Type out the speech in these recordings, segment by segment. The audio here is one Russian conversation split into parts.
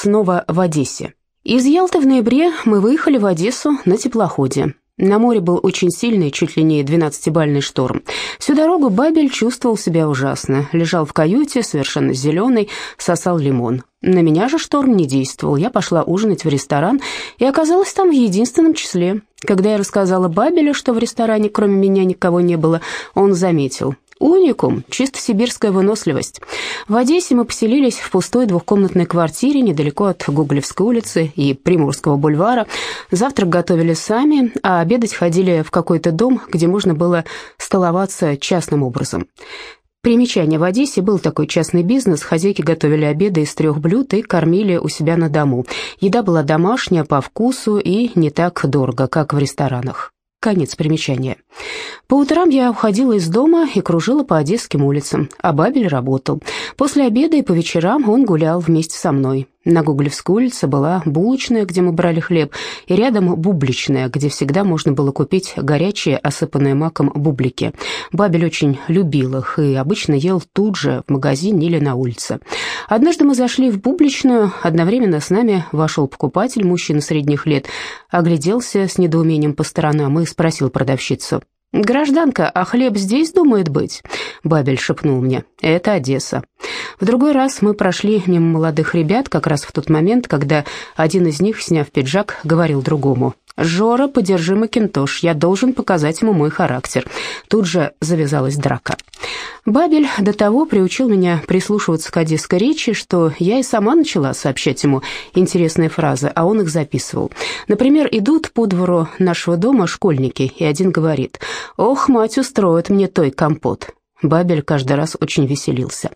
снова в Одессе. Из Ялты в ноябре мы выехали в Одессу на теплоходе. На море был очень сильный, чуть ли не 12-бальный шторм. Всю дорогу Бабель чувствовал себя ужасно. Лежал в каюте, совершенно зеленый, сосал лимон. На меня же шторм не действовал. Я пошла ужинать в ресторан и оказалась там в единственном числе. Когда я рассказала Бабелю, что в ресторане кроме меня никого не было, он заметил. Уникум, чисто сибирская выносливость. В Одессе мы поселились в пустой двухкомнатной квартире недалеко от Гуглевской улицы и Приморского бульвара. Завтрак готовили сами, а обедать ходили в какой-то дом, где можно было столоваться частным образом. Примечание. В Одессе был такой частный бизнес. Хозяйки готовили обеды из трех блюд и кормили у себя на дому. Еда была домашняя, по вкусу и не так дорого, как в ресторанах. Конец примечания. По утрам я уходила из дома и кружила по Одесским улицам, а Бабель работал. После обеда и по вечерам он гулял вместе со мной. На Гуглевской улице была булочная, где мы брали хлеб, и рядом бубличная, где всегда можно было купить горячие, осыпанные маком бублики. Бабель очень любил их и обычно ел тут же, в магазине или на улице. Однажды мы зашли в бубличную, одновременно с нами вошел покупатель, мужчина средних лет, огляделся с недоумением по сторонам и спросил продавщицу. «Гражданка, а хлеб здесь думает быть?» Бабель шепнул мне. «Это Одесса». В другой раз мы прошли мимо молодых ребят, как раз в тот момент, когда один из них, сняв пиджак, говорил другому. «Жора, подержи Макинтош, я должен показать ему мой характер». Тут же завязалась драка. Бабель до того приучил меня прислушиваться к одесской речи, что я и сама начала сообщать ему интересные фразы, а он их записывал. Например, идут по двору нашего дома школьники, и один говорит «Ох, мать устроит мне той компот». Бабель каждый раз очень веселился.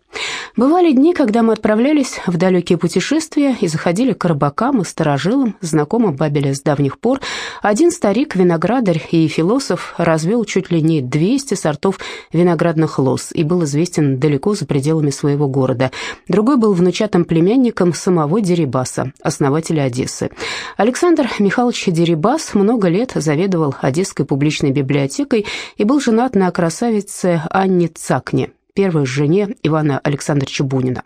Бывали дни, когда мы отправлялись в далекие путешествия и заходили к рыбакам и старожилам, знакомым Бабеля с давних пор. Один старик, виноградарь и философ, развел чуть ли не 200 сортов виноградных лоз и был известен далеко за пределами своего города. Другой был внучатым племянником самого Дерибаса, основателя Одессы. Александр Михайлович Дерибас много лет заведовал Одесской публичной библиотекой и был женат на красавице Анне Цакне, первой жене Ивана Александровича Бунина.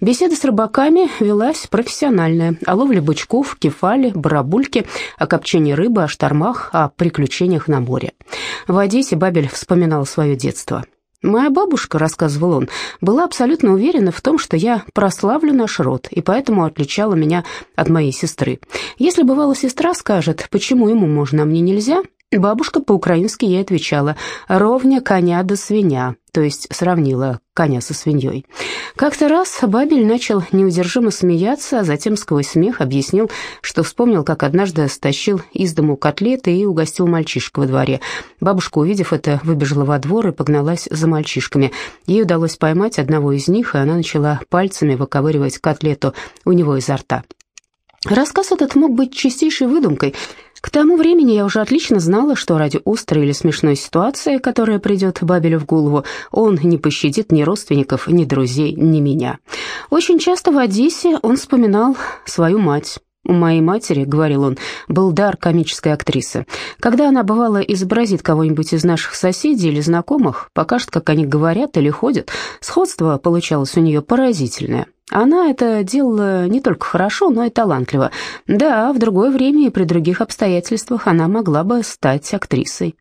Беседа с рыбаками велась профессиональная, о ловле бычков, кефали, барабульки, о копчении рыбы, о штормах, о приключениях на море. В Одессе Бабель вспоминал свое детство. «Моя бабушка, — рассказывал он, — была абсолютно уверена в том, что я прославлю наш род, и поэтому отличала меня от моей сестры. Если бывала сестра скажет, почему ему можно, а мне нельзя, Бабушка по-украински ей отвечала «ровня коня до свинья», то есть сравнила коня со свиньей. Как-то раз Бабель начал неудержимо смеяться, а затем сквозь смех объяснил, что вспомнил, как однажды стащил из дому котлеты и угостил мальчишек во дворе. Бабушка, увидев это, выбежала во двор и погналась за мальчишками. Ей удалось поймать одного из них, и она начала пальцами выковыривать котлету у него изо рта. Рассказ этот мог быть чистейшей выдумкой, к тому времени я уже отлично знала, что ради острой или смешной ситуации, которая придет Бабелю в голову, он не пощадит ни родственников, ни друзей, ни меня. Очень часто в Одессе он вспоминал свою мать. «У моей матери, — говорил он, — был дар комической актрисы. Когда она, бывало, изобразит кого-нибудь из наших соседей или знакомых, покажет, как они говорят или ходят, сходство получалось у нее поразительное. Она это делала не только хорошо, но и талантливо. Да, в другое время и при других обстоятельствах она могла бы стать актрисой.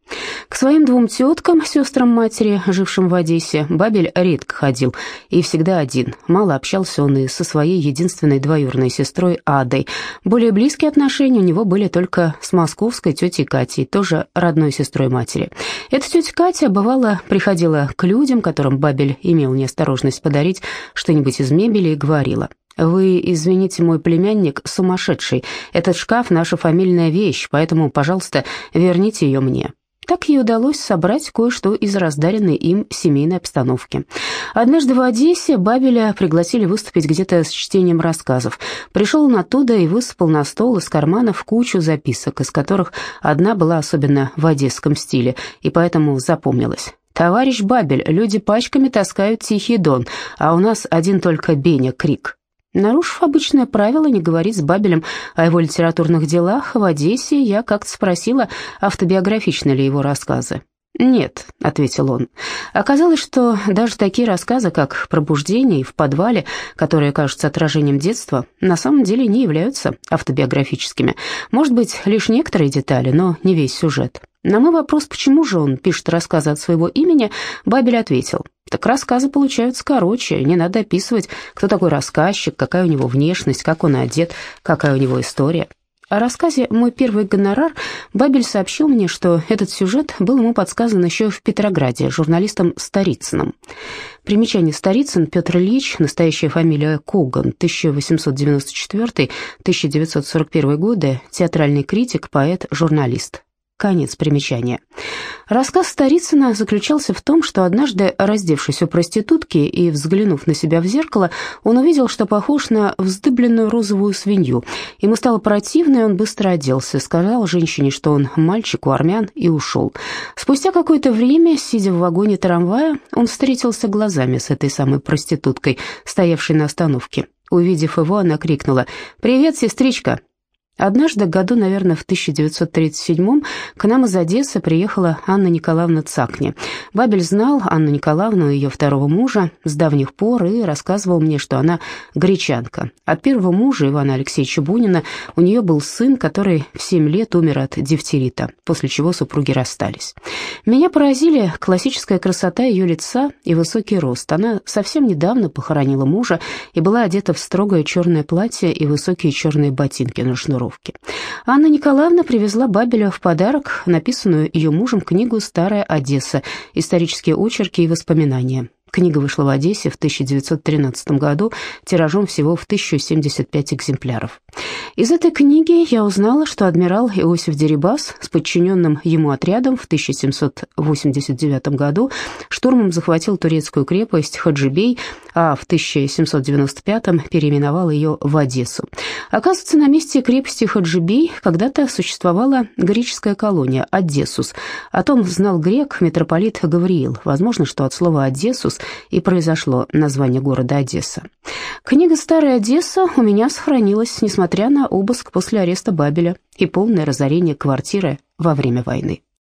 К своим двум теткам, сестрам матери, жившим в Одессе, Бабель редко ходил и всегда один. Мало общался он и со своей единственной двоюродной сестрой Адой. Более близкие отношения у него были только с московской тетей Катей, тоже родной сестрой матери. Эта тетя Катя, бывало, приходила к людям, которым Бабель имел неосторожность подарить что-нибудь из мебели, и говорила, «Вы, извините, мой племянник сумасшедший. Этот шкаф — наша фамильная вещь, поэтому, пожалуйста, верните ее мне». Так ей удалось собрать кое-что из раздаренной им семейной обстановки. Однажды в Одессе Бабеля пригласили выступить где-то с чтением рассказов. Пришел он оттуда и высыпал на стол из карманов кучу записок, из которых одна была особенно в одесском стиле, и поэтому запомнилась. «Товарищ Бабель, люди пачками таскают Тихий Дон, а у нас один только Беня Крик». Нарушив обычное правило не говорить с Бабелем о его литературных делах, в Одессе я как-то спросила, автобиографичны ли его рассказы. «Нет», — ответил он. Оказалось, что даже такие рассказы, как «Пробуждение» и «В подвале», которые кажутся отражением детства, на самом деле не являются автобиографическими. Может быть, лишь некоторые детали, но не весь сюжет. На мой вопрос, почему же он пишет рассказы от своего имени, Бабель ответил, так рассказы получаются короче, не надо описывать, кто такой рассказчик, какая у него внешность, как он одет, какая у него история. О рассказе «Мой первый гонорар» Бабель сообщил мне, что этот сюжет был ему подсказан еще в Петрограде журналистом Старицыным. Примечание Старицын Петр Ильич, настоящая фамилия Коган, 1894-1941 годы, театральный критик, поэт, журналист. Конец примечания. Рассказ Старицына заключался в том, что однажды, раздевшись у проститутки и взглянув на себя в зеркало, он увидел, что похож на вздыбленную розовую свинью. Ему стало противно, и он быстро оделся, сказал женщине, что он мальчик у армян, и ушел. Спустя какое-то время, сидя в вагоне трамвая, он встретился глазами с этой самой проституткой, стоявшей на остановке. Увидев его, она крикнула «Привет, сестричка!» Однажды, году, наверное, в 1937-м, к нам из Одессы приехала Анна Николаевна Цакни. Бабель знал Анну Николаевну и ее второго мужа с давних пор и рассказывал мне, что она гречанка. От первого мужа, Ивана Алексеевича Бунина, у нее был сын, который в 7 лет умер от дифтерита, после чего супруги расстались. Меня поразили классическая красота ее лица и высокий рост. Она совсем недавно похоронила мужа и была одета в строгое черное платье и высокие черные ботинки на шнур командировки. Анна Николаевна привезла Бабелю в подарок написанную ее мужем книгу «Старая Одесса. Исторические очерки и воспоминания». Книга вышла в Одессе в 1913 году, тиражом всего в 1075 экземпляров. Из этой книги я узнала, что адмирал Иосиф Дерибас с подчиненным ему отрядом в 1789 году штурмом захватил турецкую крепость Хаджибей, а в 1795 переименовал ее в Одессу. Оказывается, на месте крепости Хаджибей когда-то существовала греческая колония Одессус. О том знал грек митрополит Гавриил. Возможно, что от слова «Одессус» и произошло название города Одесса. Книга «Старая Одесса» у меня сохранилась, несмотря на обыск после ареста Бабеля и полное разорение квартиры во время войны.